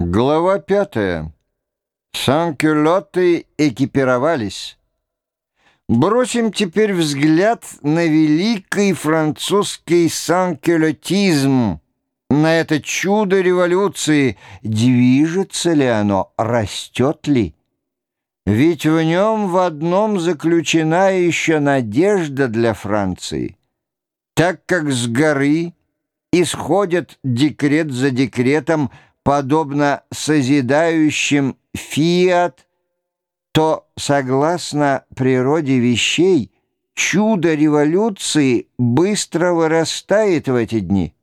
Глава пятая. Санкюлоты экипировались. Бросим теперь взгляд на великий французский санкюлотизм, на это чудо революции. Движется ли оно, растет ли? Ведь в нем в одном заключена еще надежда для Франции. Так как с горы исходит декрет за декретом, подобно созидающим фиат, то, согласно природе вещей, чудо революции быстро вырастает в эти дни,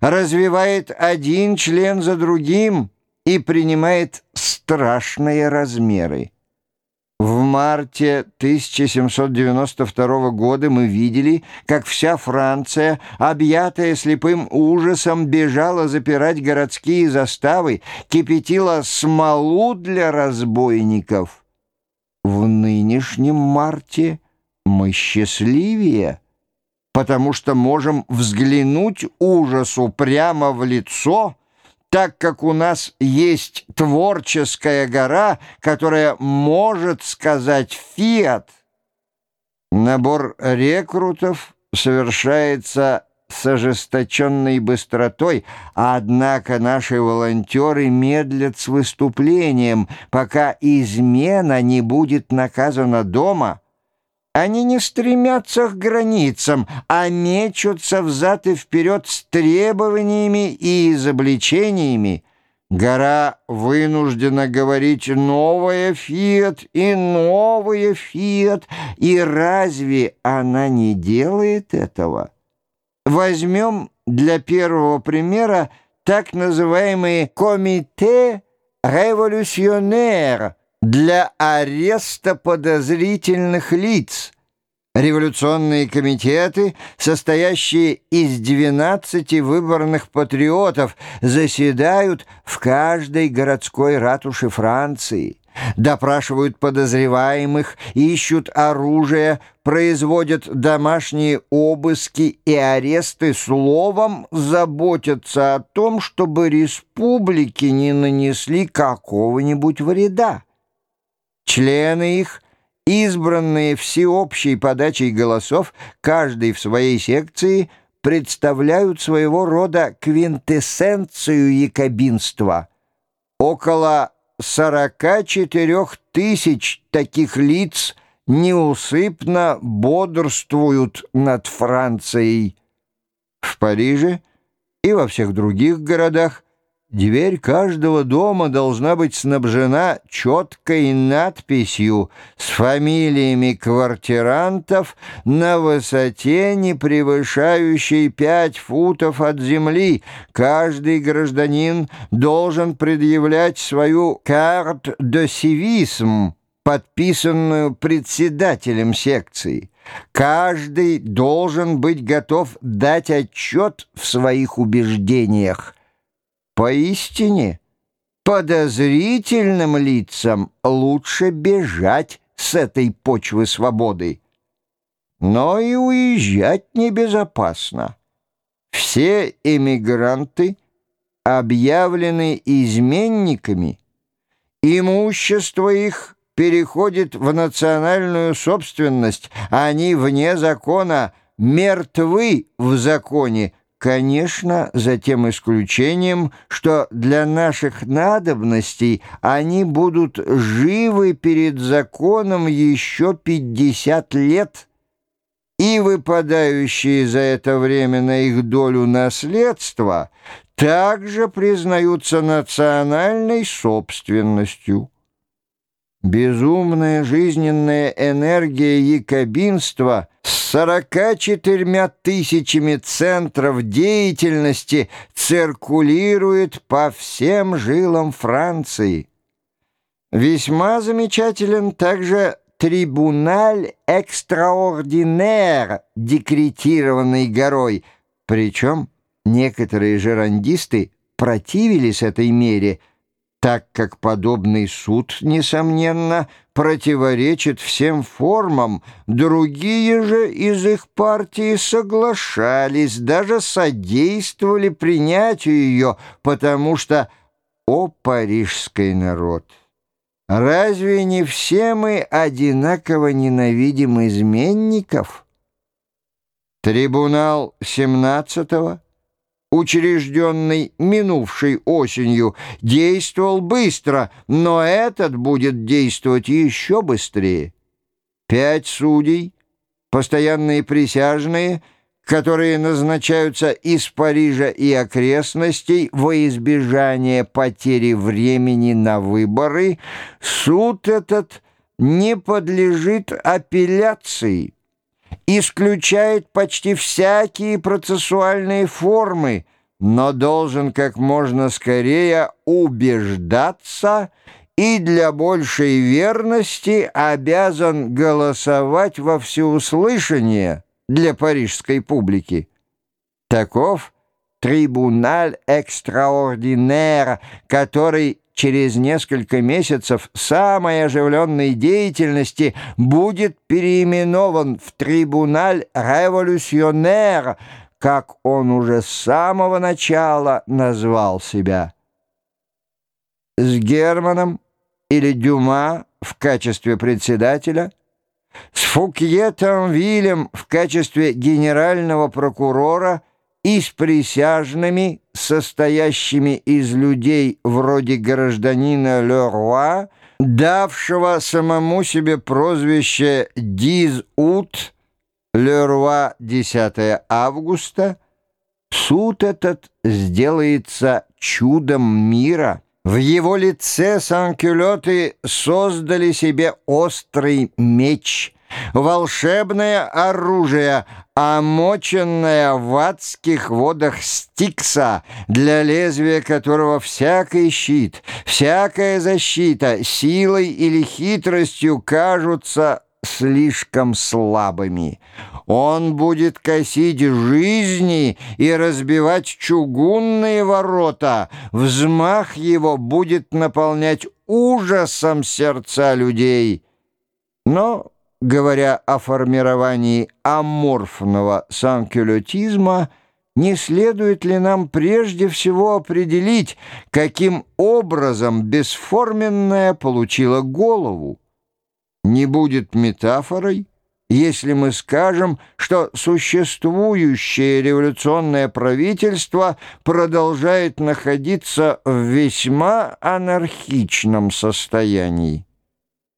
развивает один член за другим и принимает страшные размеры. Марте 1792 года мы видели, как вся Франция, объятая слепым ужасом, бежала запирать городские заставы, кипятила смолу для разбойников. В нынешнем марте мы счастливее, потому что можем взглянуть ужасу прямо в лицо — так как у нас есть творческая гора, которая может сказать «фиат». Набор рекрутов совершается с ожесточенной быстротой, однако наши волонтеры медлят с выступлением, пока измена не будет наказана дома – они не стремятся к границам, а мечутся взад и вперед с требованиями и изобличениями. Гора вынуждена говорить «новая фиат» и «новая фиат», и разве она не делает этого? Возьмем для первого примера так называемые «комите революционер», для ареста подозрительных лиц. Революционные комитеты, состоящие из 12 выборных патриотов, заседают в каждой городской ратуше Франции, допрашивают подозреваемых, ищут оружие, производят домашние обыски и аресты, словом заботятся о том, чтобы республике не нанесли какого-нибудь вреда. Члены их, избранные всеобщей подачей голосов, каждый в своей секции, представляют своего рода квинтэссенцию якобинства. Около 44 тысяч таких лиц неусыпно бодрствуют над Францией. В Париже и во всех других городах Дверь каждого дома должна быть снабжена четкой надписью с фамилиями квартирантов на высоте, не превышающей пять футов от земли. Каждый гражданин должен предъявлять свою «карт де сивисм», подписанную председателем секции. Каждый должен быть готов дать отчет в своих убеждениях. Поистине, подозрительным лицам лучше бежать с этой почвы свободы. Но и уезжать небезопасно. Все эмигранты объявлены изменниками. Имущество их переходит в национальную собственность. Они вне закона, мертвы в законе, Конечно, за тем исключением, что для наших надобностей они будут живы перед законом еще 50 лет, и выпадающие за это время на их долю наследства также признаются национальной собственностью. Безумная жизненная энергия якобинства с 44 тысячами центров деятельности циркулирует по всем жилам Франции. Весьма замечателен также трибуналь экстраординер, декретированный горой, причем некоторые жерандисты противились этой мере – так как подобный суд, несомненно, противоречит всем формам, другие же из их партии соглашались, даже содействовали принятию ее, потому что о парижский народ! Разве не все мы одинаково ненавидим изменников? Трибунал 17-го, учрежденный минувшей осенью, действовал быстро, но этот будет действовать еще быстрее. Пять судей, постоянные присяжные — которые назначаются из Парижа и окрестностей во избежание потери времени на выборы, суд этот не подлежит апелляции, исключает почти всякие процессуальные формы, но должен как можно скорее убеждаться и для большей верности обязан голосовать во всеуслышание для парижской публики. Таков трибуналь экстраординер, который через несколько месяцев самой оживленной деятельности будет переименован в трибуналь революционер, как он уже с самого начала назвал себя. С Германом или Дюма в качестве председателя – с Фукьетом Вилем в качестве генерального прокурора и с присяжными, состоящими из людей вроде гражданина Леруа, давшего самому себе прозвище «Диз-Ут», Леруа 10 августа, суд этот сделается чудом мира. В его лице санкюлеты создали себе острый меч, волшебное оружие, омоченное в адских водах Стикса, для лезвия которого всякий щит, всякая защита силой или хитростью кажутся слишком слабыми. Он будет косить жизни и разбивать чугунные ворота. Взмах его будет наполнять ужасом сердца людей. Но, говоря о формировании аморфного санкюлетизма, не следует ли нам прежде всего определить, каким образом бесформенная получила голову? Не будет метафорой, если мы скажем, что существующее революционное правительство продолжает находиться в весьма анархичном состоянии.